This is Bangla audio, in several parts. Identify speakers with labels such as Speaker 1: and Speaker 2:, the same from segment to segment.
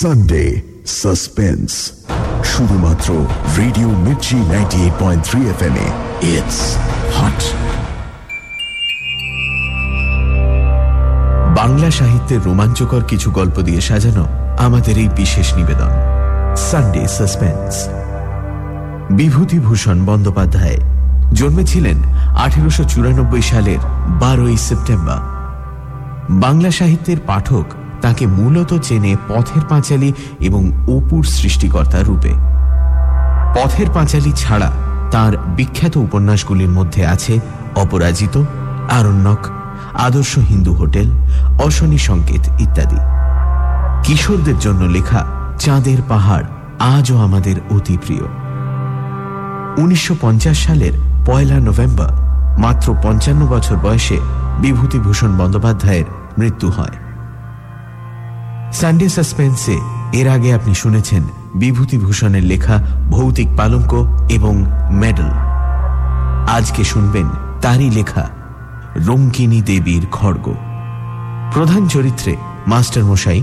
Speaker 1: সানডে সাসপেন্স শুধুমাত্র radio Mirchi ninety eight point three F M it's hot
Speaker 2: Bangla সাহিত্যের রোমাঞ্চকর কিছু গল্প দিয়ে সাজানো আমাদের এই বিশেষ নিবেদন। সানডে সাসপেন্স বিভূতিভূষণ বন্দ্যোপাধ্যায় জন্মেছিলেন আঠেরোশো সালের বারোই সেপ্টেম্বর। বাংলা সাহিত্যের পাঠক তাকে মূলত চেনে পথের পাঁচালী এবং অপুর সৃষ্টিকর্তা রূপে। পথের পাঁচালী ছাড়া তার বিখ্যাত উপন্যাসগুলির মধ্যে আছে অপরাজিত, আরণ্যক, আদর্শ হিন্দু হোটেল, অশনি সংকেত ইত্যাদি। কিশোরদের জন্য লেখা চাঁদের পাহাড় আজও আমাদের অতি প্রিয়। উনিশশো পঞ্চাশ সালের পয়লা নভেম্বর, মাত্র পঞ্চান্ন বছর বয়সে বিভূতিভূষণ বন্দ্যোপাধ্যায়ের মৃত্যু হয়। সানডে সাসপেন্সে এর আগে আপনি শুনেছেন বিভূতিভূষণের লেখা ভৌতিক পালঙ্ক এবং মেডেল। আজকে শুনবেন তারই লেখা রঙ্কিনী দেবীর খড়গ। প্রধান চরিত্রে মাস্টার মশাই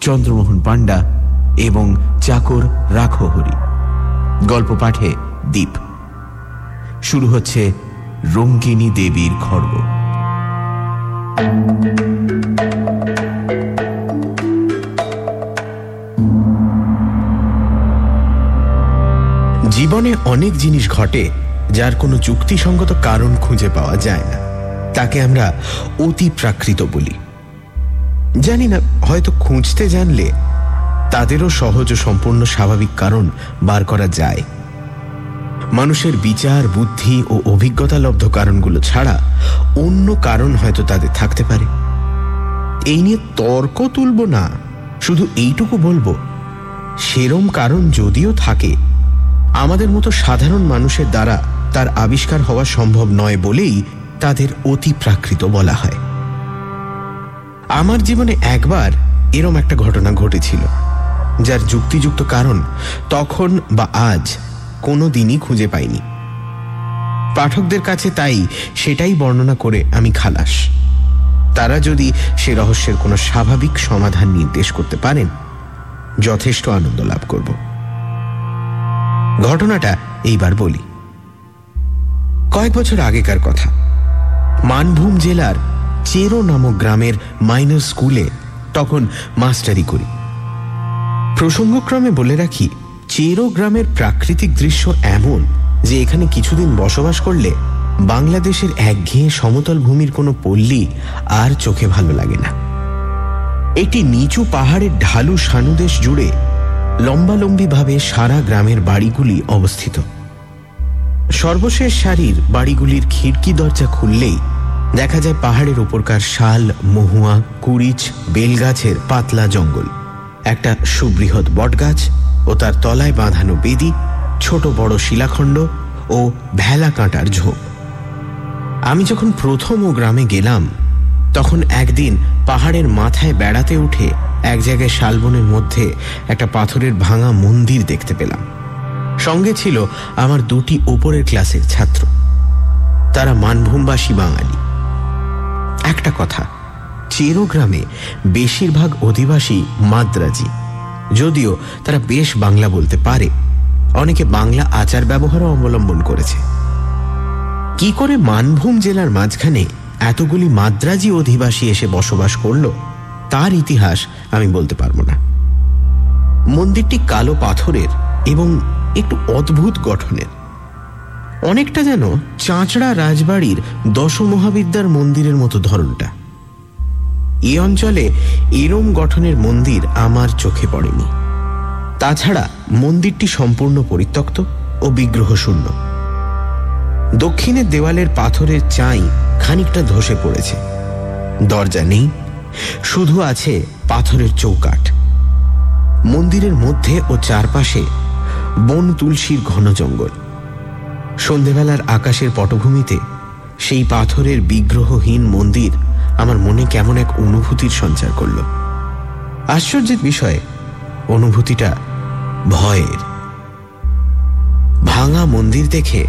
Speaker 2: চন্দ্রমোহন পাণ্ডা এবং চাকর রাখহরি গল্প পাঠে দ্বীপ শুরু হচ্ছে রঙ্কিনী দেবীর খড়গ।
Speaker 3: জীবনে অনেক জিনিস ঘটে যার কোনো যুক্তিসঙ্গত কারণ খুঁজে পাওয়া যায় না। তাকে আমরা অতি প্রাকৃত বলি। জানি না, হয়তো খুঁজতে জানলে তাদেরও সহজ ও সম্পূর্ণ স্বাভাবিক কারণ বার করা যায়। মানুষের বিচার, বুদ্ধি ও অভিজ্ঞতালব্ধ কারণগুলো ছাড়া অন্য কারণ হয়তো তাদের থাকতে পারে। এই নিয়ে তর্ক তুলব না, শুধু এইটুকু বলব, সেরম কারণ যদিও থাকে আমাদের মতো সাধারণ মানুষের দ্বারা তার আবিষ্কার হওয়া সম্ভব নয় বলেই তাদের অতি প্রাকৃত বলা হয়। আমার জীবনে একবার এরম একটা ঘটনা ঘটেছিল, যার যুক্তিযুক্ত কারণ তখন বা আজ কোনো দিনই খুঁজে পাইনি। পাঠকদের কাছে তাই সেটাই বর্ণনা করে আমি খালাস। তারা যদি সে রহস্যের কোনো স্বাভাবিক সমাধান নির্দেশ করতে পারেন, যথেষ্ট আনন্দ লাভ করব। ঘটনাটা এইবার বলি। কয়েক বছর আগেকার কথা। মানভূম জেলার চেরো নামক গ্রামের মাইনর স্কুলে তখন মাস্টারি করি। প্রসঙ্গক্রমে বলে রাখি, চেরো গ্রামের প্রাকৃতিক দৃশ্য এমন যে এখানে কিছুদিন বসবাস করলে বাংলাদেশের একঘেয়ে সমতল ভূমির কোনো পল্লী আর চোখে ভালো লাগে না। একটি নিচু পাহাড়ের ঢালু সানুদেশ জুড়ে লম্বালম্বিভাবে সারা গ্রামের বাড়িগুলি অবস্থিত। সর্বশেষ সারির বাড়িগুলির খিড়কি দরজা খুললেই দেখা যায় পাহাড়ের ওপরকার শাল, মহুয়া, কুড়িচ, বেলগাছের পাতলা জঙ্গল। একটা সুবৃহৎ বটগাছ ও তার তলায় বাঁধানো বেদি, ছোট বড় শিলাখণ্ড ও ভেলা কাঁটার ঝোপ। আমি যখন প্রথম ও গ্রামে গেলাম, তখন একদিন পাহাড়ের মাথায় বেড়াতে উঠে এক জায়গায় শালবনের মধ্যে একটা পাথরের ভাঙা মন্দির দেখতে পেলাম। সঙ্গে ছিল আমার দুটি ওপরের ক্লাসের ছাত্র। তারা মানভূমবাসী বাঙালি। একটা কথা চেরো গ্রামে বেশিরভাগ অধিবাসী মাদ্রাজি। যদিও তারা বেশ বাংলা বলতে পারে। অনেকে বাংলা আচার ব্যবহারও অবলম্বন করেছে। কি করে মানভূম জেলার মাঝখানে এতগুলি মাদ্রাজি অধিবাসী এসে বসবাস করল? তার ইতিহাস আমি বলতে পারব না। মন্দিরটি কালো পাথরের এবং একটু অদ্ভুত গঠনের। অনেকটা যেন চাঁচড়া রাজবাড়ির দশমহাবিদ্যার মন্দিরের মতো ধরনটা। এ অঞ্চলে এরম গঠনের মন্দির আমার চোখে পড়েনি। তাছাড়া মন্দিরটি সম্পূর্ণ পরিত্যক্ত ও বিগ্রহ শূন্য দক্ষিণের দেওয়ালের পাথরের চাই খানিকটা ধসে পড়েছে। দরজা নেই শুধু আছে পাথরের চৌকাঠ। মন্দিরের মধ্যে ও চারপাশে বন তুলসীর ঘন জঙ্গল। সন্ধেবেলার আকাশের পটভূমিতে সেই পাথরের বিগ্রহহীন মন্দির আমার মনে কেমন এক অনুভূতির সঞ্চার করল। আশ্চর্যের বিষয়ে, অনুভূতিটা ভয়ের। ভাঙা মন্দির দেখে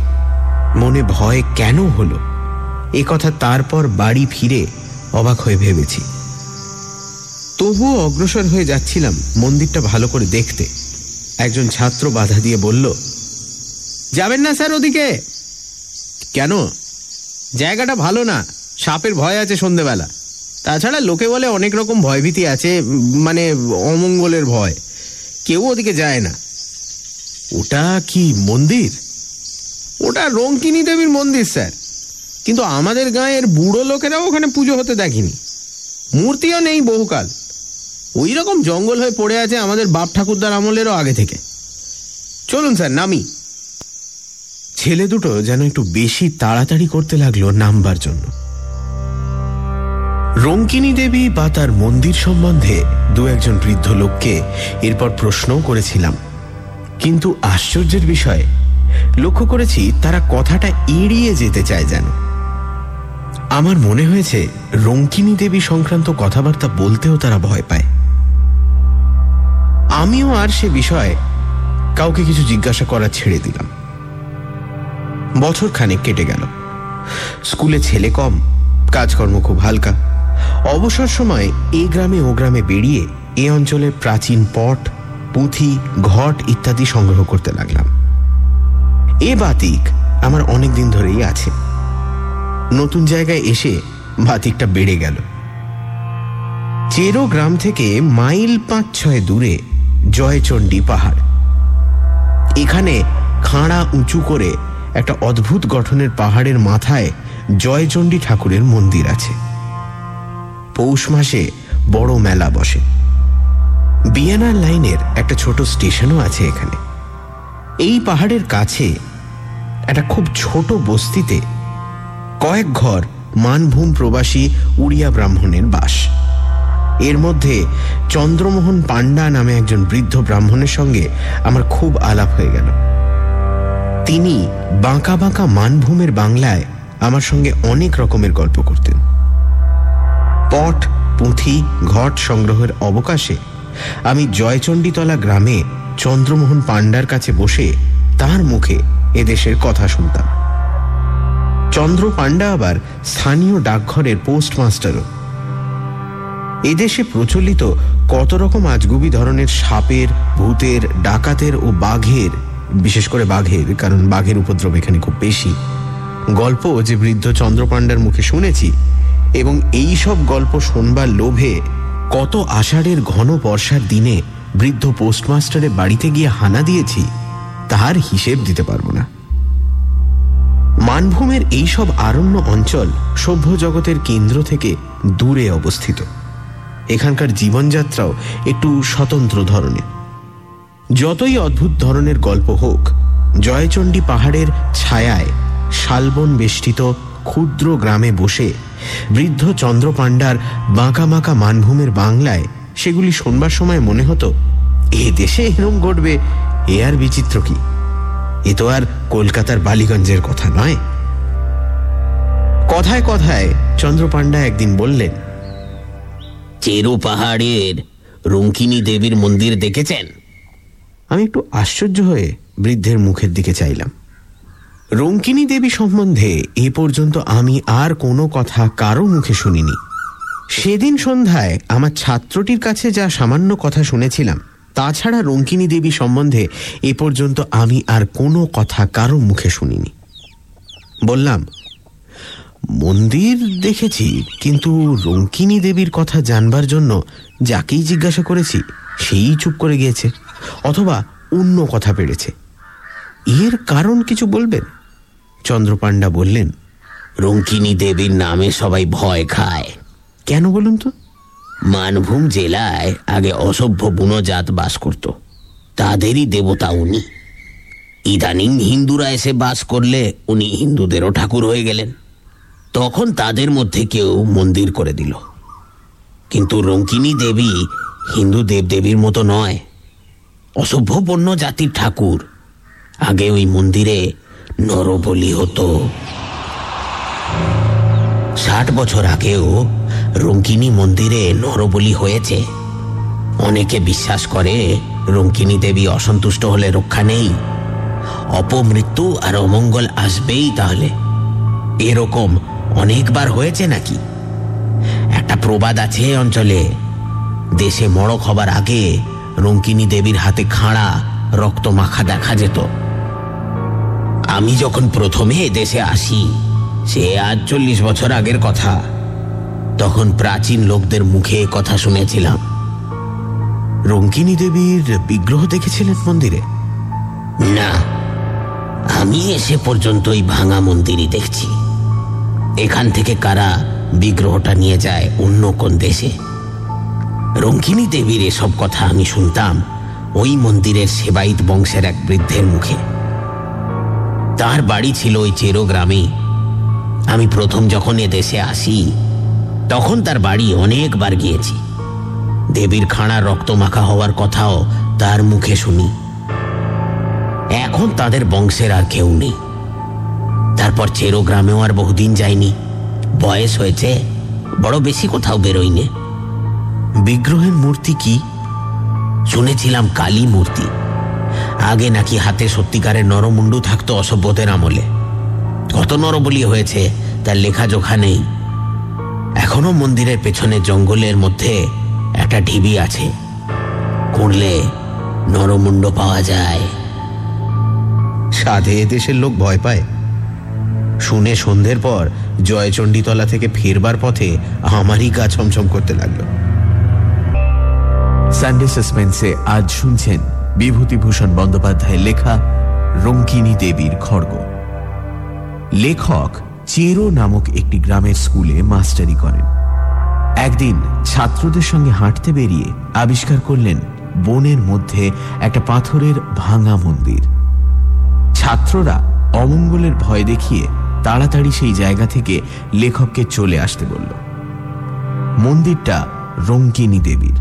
Speaker 3: মনে ভয় কেন হলো? এ কথা তারপর বাড়ি ফিরে অবাক হয়ে ভেবেছি। তবুও অগ্রসর হয়ে যাচ্ছিলাম মন্দিরটা ভালো করে দেখতে। একজন ছাত্র বাধা দিয়ে বলল, যাবেন না স্যার ওদিকে। কেন? জায়গাটা ভালো না, সাপের ভয় আছে সন্ধেবেলা। তাছাড়া লোকে বলে অনেক রকম ভয়ভীতি আছে মানে অমঙ্গলের ভয়। কেউ ওদিকে যায় না। ওটা কি মন্দির? ওটা রঙ্কিনী দেবীর মন্দির, স্যার। কিন্তু আমাদের গাঁয়ের বুড়ো লোকেরাও ওখানে পুজো হতে দেখিনি। মূর্তিও নেই বহুকাল। ওই রকম জঙ্গল হয়ে পড়ে আছে আমাদের বাপ ঠাকুরদার আমলেরও আগে থেকে। চলুন স্যার, নামি। ছেলে দুটো যেন একটু বেশি তাড়াতাড়ি করতে লাগল নামবার জন্য। রঙ্কিনী দেবী বা তার মন্দির সম্বন্ধে দু একজন বৃদ্ধ লোককে এরপর প্রশ্নও করেছিলাম। কিন্তু আশ্চর্যের বিষয়, লক্ষ্য করেছি তারা কথাটা এড়িয়ে যেতে চায় যেন। আমার মনে হয়েছে রঙ্কিনী দেবী সংক্রান্ত কথাবার্তা বলতেও তারা ভয় পায়। আমিও আর সে বিষয়ে কাউকে কিছু জিজ্ঞাসা করা ছেড়ে দিলাম। বছর খানেক কেটে গেল। স্কুলে ছেলে কম, কাজকর্ম খুব হালকা। অবসর সময় এ গ্রামে ও গ্রামে বেরিয়ে এ অঞ্চলের প্রাচীন পট, পুঁথি, ঘট ইত্যাদি সংগ্রহ করতে লাগলাম। এ বাতিক আমার অনেক দিন ধরেই আছে। নতুন জায়গায় এসে বাতিকটা বেড়ে গেল। চেরো গ্রাম থেকে মাইল পাঁচ ছয় দূরে জয়চণ্ডী পাহাড়। এখানে খাঁড়া উঁচু করে একটা অদ্ভুত গঠনের পাহাড়ের মাথায় জয়চণ্ডী ঠাকুরের মন্দির আছে। পৌষ মাসে বড় মেলা বসে। বিয়ানার লাইনের একটা ছোট স্টেশনও আছে এখানে। এই পাহাড়ের কাছে একটা খুব ছোট বস্তিতে কয়েক ঘর মানভূম প্রবাসী উড়িয়া ব্রাহ্মণের বাস। এর মধ্যে চন্দ্রমোহন পাণ্ডা নামে একজন বৃদ্ধ ব্রাহ্মণের সঙ্গে আমার খুব আলাপ হয়ে গেল। তিনি বাঁকা বাঁকা মানভূমের বাংলায় আমার সঙ্গে অনেক রকমের গল্প করতেন। পট, পুঁথি, ঘট সংগ্রহের অবকাশে আমি জয়চণ্ডীতলা গ্রামে চন্দ্রমোহন পাণ্ডার কাছে বসে তার মুখে এদেশের কথা শুনতাম। চন্দ্র পাণ্ডা আবার স্থানীয় ডাকঘরের পোস্টমাস্টারও। এদেশে প্রচলিত কত রকম আজগুবি ধরনের সাপের, ভূতের, ডাকাতের ও বাঘের, বিশেষ করে বাঘের, কারণ বাঘের উপদ্রব এখানে খুব বেশি, গল্প যে বৃদ্ধ চন্দ্রপাণ্ডার মুখে শুনেছি এবং এই সব গল্প শোনবার লোভে কত আষাঢ়ের ঘন বর্ষার দিনে বৃদ্ধ পোস্টমাস্টারের বাড়িতে গিয়ে হানা দিয়েছি তার হিসেব দিতে পারব না। মানভূমের এইসব আরণ্য অঞ্চল সভ্য জগতের কেন্দ্র থেকে দূরে অবস্থিত। এখানকার জীবনযাত্রাও একটু স্বতন্ত্র ধরনের। যতই অদ্ভুত ধরনের গল্প হোক, জয়চণ্ডী পাহাড়ের ছায়ায় শালবন বেষ্টিত ক্ষুদ্র গ্রামে বসে বৃদ্ধ চন্দ্রপাণ্ডার বাঁকা বাঁকা মানভূমের বাংলায় সেগুলি শোনবার সময় মনে হতো, এ দেশে এরম ঘটবে, এ আর বিচিত্র কি? এ তো আর কলকাতার বালিগঞ্জের কথা নয়। কথায় কথায় চন্দ্রপাণ্ডা একদিন বললেন
Speaker 4: চেরু পাহাড়ের রঙ্কিনী দেবীর মন্দির দেখেছেন?
Speaker 3: আমি একটু আশ্চর্য হয়ে বৃদ্ধের মুখের দিকে চাইলাম। রঙ্কিনী দেবী সম্বন্ধে এ পর্যন্ত আমি আর কোনো কথা কারও মুখে শুনিনি। সেদিন সন্ধ্যায় আমার ছাত্রটির কাছে যা সামান্য কথা শুনেছিলাম, তাছাড়া রঙ্কিনী দেবী সম্বন্ধে এ পর্যন্ত আমি আর কোনো কথা কারও মুখে শুনিনি। বললাম মন্দির দেখেছি কিন্তু রঙ্কিনী দেবীর কথা জানবার জন্য যাকেই জিজ্ঞাসা করেছি সেই চুপ করে গিয়েছে অথবা অন্য কথা পেরেছে। এর কারণ কিছু বলবেন? চন্দ্রপাণ্ডা বললেন
Speaker 4: রঙ্কিনী দেবীর নামে সবাই ভয় খায়।
Speaker 3: কেন বলুন তো?
Speaker 4: মানভূম জেলায় আগে অসভ্য বুনজাত বাস করত। তাদেরই দেবতা উনি। ইদানিং হিন্দুরা এসে বাস করলে উনি হিন্দুদেরও ঠাকুর হয়ে গেলেন। তখন তাদের মধ্যে কেউ মন্দির করে দিল। কিন্তু রঙ্কিনী দেবী হিন্দু দেবদেবীর মতো নয়। অসভ্যপন্ন জাতির ঠাকুর। আগে ওই মন্দিরে নরবলি হতো। ষাট বছর আগেও রঙ্কিনী মন্দিরে নরবলি হয়েছে। অনেকে বিশ্বাস করে রঙ্কিনী দেবী অসন্তুষ্ট হলে রক্ষা নেই। অপমৃত্যু আর অমঙ্গল আসবেই তাহলে। এরকম অনেকবার হয়েছে নাকি? একটা প্রবাদ আছে অঞ্চলে। দেশে মড়ক হবার আগে রঙ্কিনী দেবীর হাতে খাঁড়া রক্ত মাখা দেখা যেত। আমি যখন প্রথমে দেশে আসি, সে আজ চল্লিশ বছর আগের কথা। তখন প্রাচীন লোকদের মুখে কথা শুনেছিলাম।
Speaker 3: রঙ্কিনী দেবীর বিগ্রহ দেখেছিলেন মন্দিরে?
Speaker 4: না, আমি এসে পর্যন্ত ওই ভাঙা মন্দিরই দেখছি। এখান থেকে কারা বিগ্রহটা নিয়ে যায় অন্য কোন দেশে? রঙ্কিনী দেবীর এসব কথা আমি শুনতাম ওই মন্দিরের সেবাইত বংশের এক বৃদ্ধের মুখে। তার বাড়ি ছিল ওই চেরো গ্রামে। আমি প্রথম যখন এ দেশে আসি, তখন তার বাড়ি অনেকবার গিয়েছি। দেবীর খাঁড়া রক্ত মাখা হওয়ার কথাও তার মুখে শুনি। এখন তাদের বংশের আর কেউ নেই। তারপর চেরো গ্রামেও আর বহুদিন যায়নি। বয়স হয়েছে, বড় বেশি কোথাও বেরোয়নি।
Speaker 3: বিগ্রহের মূর্তি কি?
Speaker 4: শুনেছিলাম কালী মূর্তি। আগে নাকি হাতে সত্যিকারের নরমুন্ডু থাকতো অসভ্যদের আমলে। কত নরবলি হয়েছে, তার লেখাজোখা নেই। এখনও মন্দিরের পেছনে জঙ্গলের মধ্যে একটা ঢিবি আছে। করলে নরমুন্ড পাওয়া যায়।
Speaker 3: সাধে দেশের লোক ভয় পায়। শুনে সন্ধ্যের পর জয়চণ্ডীতলা থেকে ফিরবার পথে আমারই গা ছমছম করতে লাগল।
Speaker 2: সানডে সাসপেন্সে আজ শুনছেন বিভূতিভূষণ বন্দ্যোপাধ্যায়ের লেখা রঙ্কিনী দেবীর খড়গ। লেখক চেরো নামক একটি গ্রামের স্কুলে মাস্টারি করেন। একদিন ছাত্রদের সঙ্গে হাঁটতে বেরিয়ে আবিষ্কার করলেন বনের মধ্যে একটা পাথরের ভাঙা মন্দির। ছাত্ররা অমঙ্গলের ভয় দেখিয়ে তাড়াতাড়ি সেই জায়গা থেকে লেখককে চলে আসতে বলল। মন্দিরটা রঙ্কিনী দেবীর।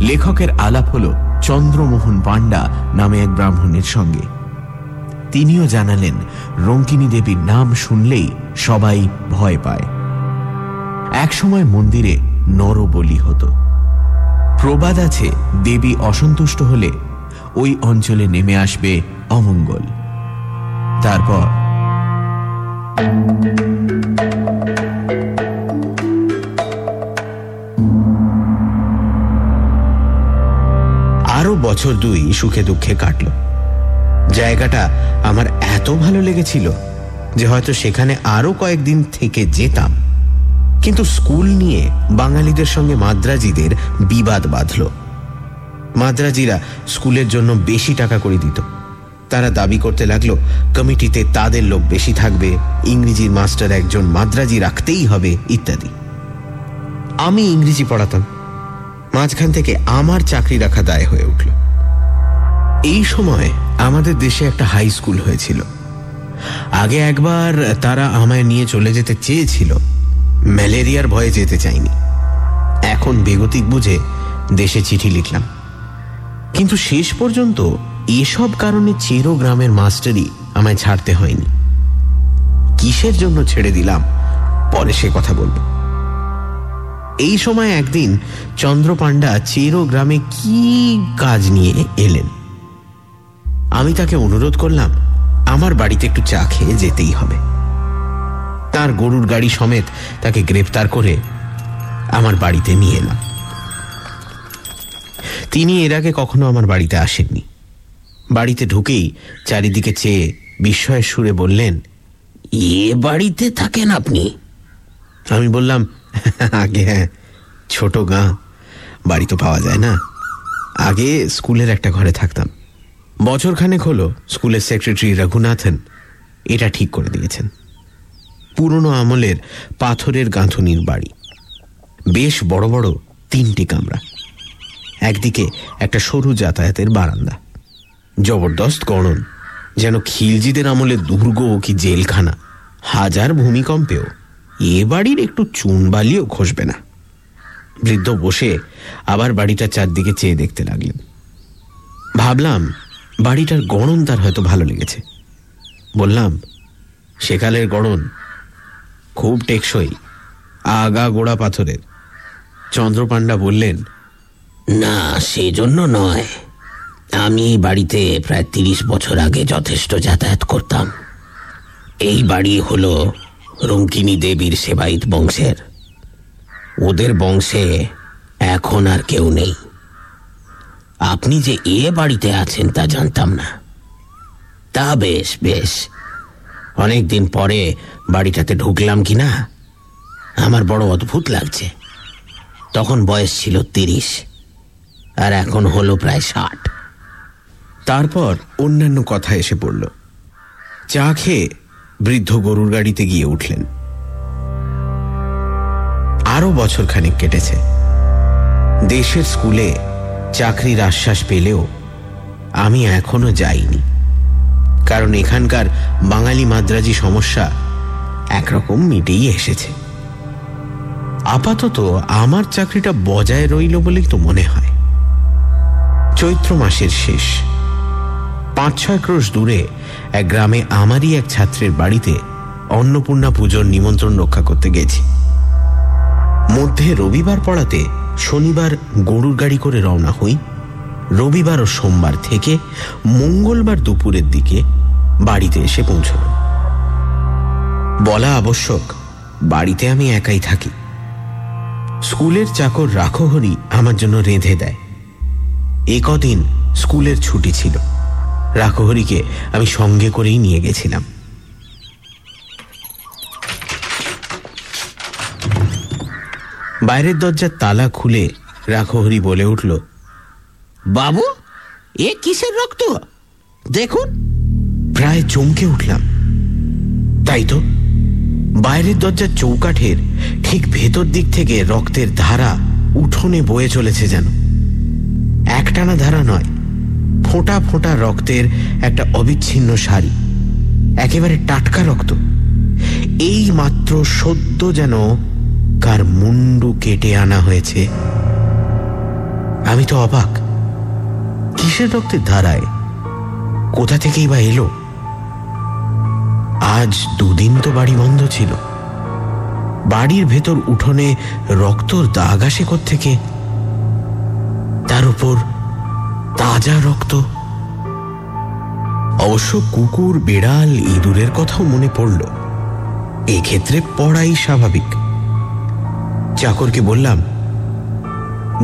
Speaker 2: লেখকের আলাপ হল চন্দ্রমোহন পাণ্ডা নামে এক ব্রাহ্মণের সঙ্গে। তিনিও জানালেন রঙ্কিনী দেবীর নাম শুনলেই সবাই ভয় পায়। একসময় মন্দিরে নরবলি হতো। প্রবাদ আছে, দেবী অসন্তুষ্ট হলে ওই অঞ্চলে নেমে আসবে অমঙ্গল। তারপর
Speaker 3: আরও বছর দুই সুখে দুঃখে কাটল। জায়গাটা আমার এত ভালো লেগেছিল যে হয়তো সেখানে আরও কয়েকদিন থেকে যেতাম। কিন্তু স্কুল নিয়ে বাঙালিদের সঙ্গে মাদ্রাজিদের বিবাদ বাঁধল। মাদ্রাজিরা স্কুলের জন্য বেশি টাকা করে দিত। তারা দাবি করতে লাগল, কমিটিতে তাদের লোক বেশি থাকবে, ইংরেজির মাস্টার একজন মাদ্রাজি রাখতেই হবে, ইত্যাদি। আমি ইংরেজি পড়াতাম। মাঝখান থেকে আমার চাকরি রাখা দায় হয়ে উঠল। এই সময় আমাদের দেশে একটা হাই স্কুল হয়েছিল। আগে একবার তারা আমায় নিয়ে চলে যেতে চেয়েছিল। ম্যালেরিয়ার ভয়ে যেতে চাইনি। এখন বেগতিক বুঝে দেশে চিঠি লিখলাম। কিন্তু শেষ পর্যন্ত এসব কারণে চেরো গ্রামের মাস্টারই আমায় ছাড়তে হয়নি। কিসের জন্য ছেড়ে দিলাম? পরে সে কথা বলব। এই সময় একদিন চন্দ্রপাণ্ডা চেরো গ্রামে কি কাজ নিয়ে এলেন? আমি তাকে অনুরোধ করলাম, আমার বাড়িতে একটু চা খেয়ে যেতেই হবে। তার গরুর গাড়ি সমেত তাকে গ্রেপ্তার করে আমার বাড়িতে নিয়ে এলাম। তিনি এর আগে কখনো আমার বাড়িতে আসেননি। বাড়িতে ঢুকেই চারিদিকে চেয়ে বিস্ময়ের সুরে বললেন,
Speaker 4: এ বাড়িতে থাকেন আপনি?
Speaker 3: আমি বললাম, আগে হ্যাঁ ছোট গাঁ, বাড়ি তো পাওয়া যায় না। আগে স্কুলের একটা ঘরে থাকতাম। বছরখানেক হলো স্কুলের সেক্রেটারি রঘুনাথন এটা ঠিক করে দিয়েছেন। পুরনো আমলের পাথরের গাঁথনির বাড়ি। বেশ বড় বড় তিনটি কামরা। একদিকে একটা সরু যাতায়াতের বারান্দা। জবরদস্ত গণন। যেন খিলজিদের আমলে দুর্গ কি জেলখানা। হাজার ভূমিকম্পেও এ বাড়ির একটু চুনবালিও খসবে না। বৃদ্ধ বসে আবার বাড়িটার চারদিকে চেয়ে দেখতে লাগলেন। ভাবলাম, বাড়িটার গড়ন তার হয়তো ভালো লেগেছে। বললাম, সেকালের গড়ন খুব টেকসই, আগা গোড়া পাথরের। চন্দ্রপাণ্ডা বললেন,
Speaker 4: না, সেজন্য নয়। আমি এই বাড়িতে প্রায় তিরিশ বছর আগে যথেষ্ট যাতায়াত করতাম। এই বাড়ি হলো রঙ্কিনী দেবীর সেবাইত বংশের। ওদের বংশে এখন আর কেউ নেই। আপনি যে এ বাড়িতে আছেন তা জানতাম না। তা বেশ বেশ। অনেক দিন পরে বাড়িটাতে ঢুকলাম কি না? আমার বড় অদ্ভুত লাগছে। তখন বয়স ছিল তিরিশ, আর এখন হলো প্রায় ষাট।
Speaker 3: তারপর অন্যান্য কথা এসে পড়ল। চা খেয়ে বৃদ্ধ গরুর গাড়িতে গিয়ে উঠলেন। আরও বছর খানিক কেটেছে। দেশের স্কুলে চাকরির আশ্বাস পেলেও আমি এখনও যাইনি। কারণ এখানকার বাঙালি মাদ্রাজি সমস্যা একরকম মিটেই এসেছে। আপাতত আমার চাকরিটা বজায় রইল বলেই তো মনে হয়। চৈত্র মাসের শেষ। পাঁচ ছয় ক্রোশ দূরে এক গ্রামে আমারই এক ছাত্রের বাড়িতে অন্নপূর্ণা পুজোর নিমন্ত্রণ রক্ষা করতে গেছি। মধ্যে রবিবার পড়াতে শনিবার গরুর গাড়ি করে রওনা হই। রবিবার ও সোমবার থেকে মঙ্গলবার দুপুরের দিকে বাড়িতে এসে পৌঁছল বলা আবশ্যক, বাড়িতে আমি একাই থাকি। স্কুলের চাকর রাখহরি আমার জন্য রেঁধে দেয়। এ কদিন স্কুলের ছুটি ছিল। রাখহরিকে আমি সঙ্গে করেই নিয়ে গেছিলাম। বাইরের দরজার তালা খুলে রাখহরি বলে উঠল,
Speaker 4: বাবু, এ কিসের রক্ত? দেখুন।
Speaker 3: প্রায় চমকে উঠলাম। তাই তো, বাইরের দরজার চৌকাঠের ঠিক ভেতর দিক থেকে রক্তের ধারা উঠোনে বয়ে চলেছে যেন। একটানা ধারা নয় ফোঁটা ফোঁটা রক্তের একটা অবিচ্ছিন্ন শাড়ি একেবারে টাটকা রক্ত। এই মাত্র সদ্য যেন কার মুন্ডু কেটে আনা হয়েছে। আমি তো অবাক। কিসের রক্তের ধারায়? কোথা থেকেই বা এলো? আজ দুদিন তো বাড়ি বন্ধ ছিল। বাড়ির ভেতর উঠোনে রক্তর দাগ আসে থেকে তার উপর তাজা রক্ত। অবশ্য কুকুর, বেড়াল, ইঁদুরের কথাও মনে পড়ল। এক্ষেত্রে পড়াই স্বাভাবিক। চাকরকে বললাম,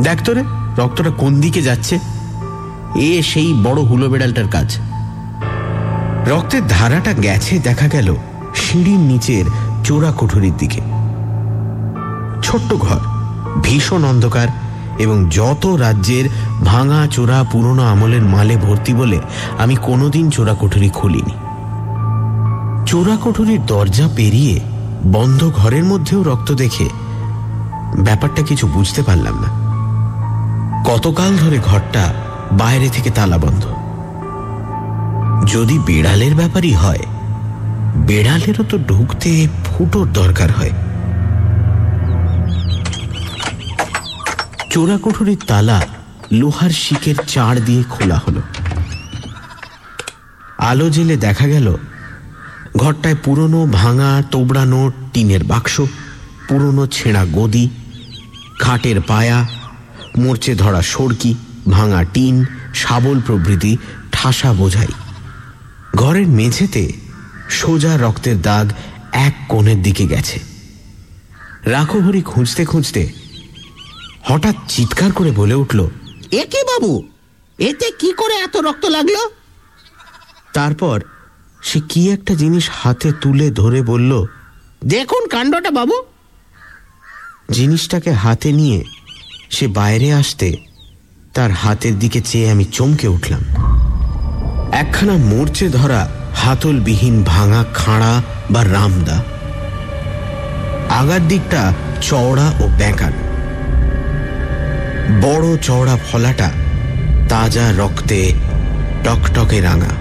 Speaker 3: দেখ তোরে রক্তটা কোন দিকে যাচ্ছে? এ সেই বড় হুলো বেড়ালটার কাজ। রক্তের ধারাটা গেছে, দেখা গেল সিঁড়ির নিচের চোরা কুঠুরির দিকে। ছোট্ট ঘর, ভীষণ অন্ধকার এবং যত রাজ্যের ভাঙা চোরা পুরনো আমলের মালে ভর্তি বলে আমি কোনোদিন চোরা কুঠুরি খুলিনি। চোরা কুঠুরির দরজা পেরিয়ে বন্ধ ঘরের মধ্যেও রক্ত দেখে ব্যাপারটা কিছু বুঝতে পারলাম না। কতকাল ধরে ঘরটা বাইরে থেকে তালা বন্ধ। যদি বেড়ালের ব্যাপারই হয়, বেড়ালেরও তো ঢুকতে ফুটোর দরকার হয়। চোরা চোরাকুঠুরির তালা লোহার শিকের চাড় দিয়ে খোলা হলো। আলো জেলে দেখা গেল, ঘরটায় পুরনো ভাঙা তোবড়ানো টিনের বাক্স, পুরনো ছেঁড়া গদি, খাটের পায়া, মোর্চে ধরা সড়কি, ভাঙা টিন, শাবল প্রভৃতি ঠাসা বোঝাই। ঘরের মেঝেতে সোজা রক্তের দাগ এক কোণের দিকে গেছে। রাখোহরি খুঁজতে খুঁজতে হঠাৎ চিৎকার করে বলে উঠল
Speaker 4: এ কি বাবু? এতে কি করে এত রক্ত লাগল?
Speaker 3: তারপর সে কি একটা জিনিস হাতে তুলে ধরে বলল
Speaker 4: দেখুন কাণ্ডটা বাবু।
Speaker 3: জিনিসটাকে হাতে নিয়ে সে বাইরে আসতে তার হাতের দিকে চেয়ে আমি চমকে উঠলাম। একখানা মোর্চে ধরা হাতলবিহীন ভাঙা খাঁড়া বা রামদা। আগার দিকটা চওড়া ও বেঁকানো। বড় চওড়া ফলাটা তাজা রক্তে টকটকে রাঙা।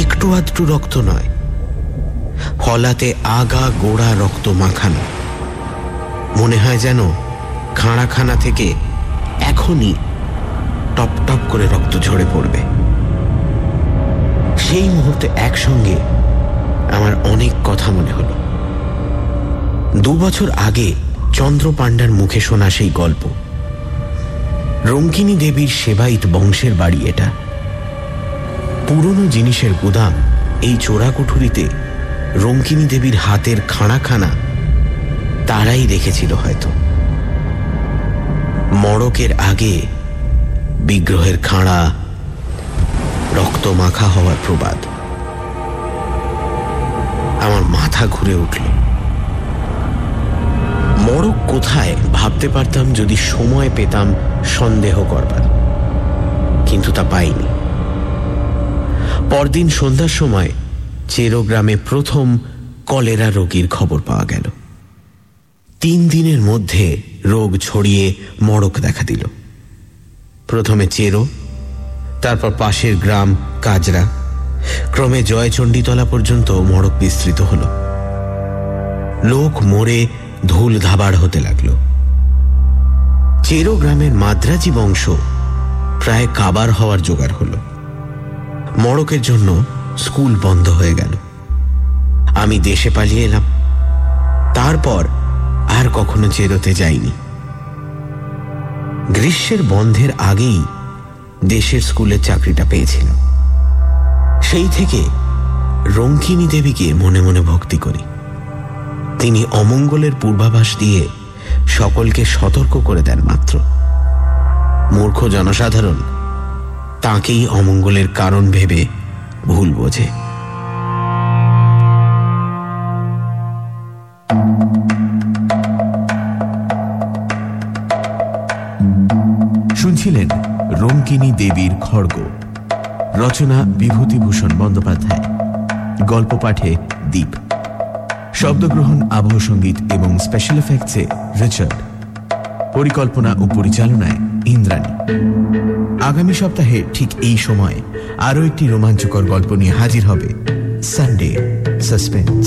Speaker 3: একটু আধটু রক্ত নয়, ফলাতে আগা গোড়া রক্ত মাখানো। মনে হয় যেন খাঁড়াখানা থেকে এখনই টপ টপ করে রক্ত ঝরে পড়বে। সেই মুহূর্তে একসঙ্গে আমার অনেক কথা মনে হলো। দু বছর আগে চন্দ্র পাণ্ডার মুখে শোনা সেই গল্প। রঙ্কিনী দেবীর সেবাইত বংশের বাড়ি এটা। পুরনো জিনিসের গুদাম এই চোরা কুঠুরিতে রঙ্কিনী দেবীর হাতের খানা খানা তারাই রেখেছিল হয়তো। মড়কের আগে বিগ্রহের খাঁড়া রক্ত মাখা হওয়ার প্রবাদ। আমার মাথা ঘুরে উঠল। মড়ক কোথায় ভাবতে পারতাম যদি সময় পেতাম সন্দেহ করবার। কিন্তু তা পাইনি। পরদিন সন্ধ্যার সময় চেরো গ্রামে প্রথম কলেরা রোগীর খবর পাওয়া গেল। তিন দিনের মধ্যে রোগ ছড়িয়ে মড়ক দেখা দিল। প্রথমে চেরো, তারপর পাশের গ্রাম কাজরা। ক্রমে জয়চণ্ডীতলা পর্যন্ত মড়ক বিস্তৃত হল। লোক মরে ধুল ধাবাড় হতে লাগল। চেরো গ্রামের মাদ্রাজি বংশ প্রায় কাবার হওয়ার জোগাড় হল। মড়কের জন্য স্কুল বন্ধ হয়ে গেল। আমি দেশে পালিয়ে এলাম। তারপর আর কখনো চেরোতে যাইনি। গ্রীষ্মের বন্ধের আগেই দেশের স্কুলের চাকরিটা পেয়েছিলাম। সেই থেকে রঙ্কিনী দেবীকে মনে মনে ভক্তি করি। তিনি অমঙ্গলের পূর্বাভাস দিয়ে সকলকে সতর্ক করে দেন মাত্র। মূর্খ জনসাধারণ তাকেই অমঙ্গলের কারণ ভেবে ভুল বোঝে।
Speaker 2: শুনছিলেন রঙ্কিনী দেবীর খড়গ। রচনা বিভূতিভূষণ বন্দ্যোপাধ্যায়। গল্প পাঠে দ্বীপ শব্দগ্রহণ, আবহ সংগীত এবং স্পেশাল এফেক্টসে রিচার্ড পরিকল্পনা ও পরিচালনায় ইন্দ্রাণী। আগামী সপ্তাহে ঠিক এই সময় আরও একটি রোমাঞ্চকর গল্প নিয়ে হাজির হবে সানডে সাসপেন্স